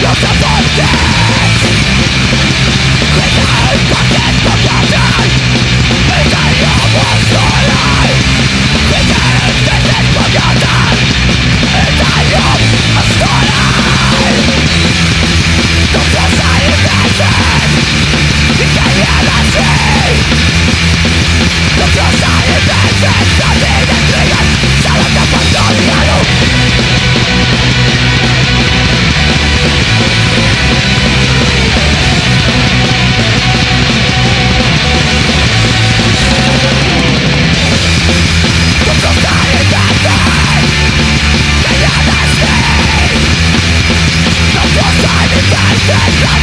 you to forget Let's go!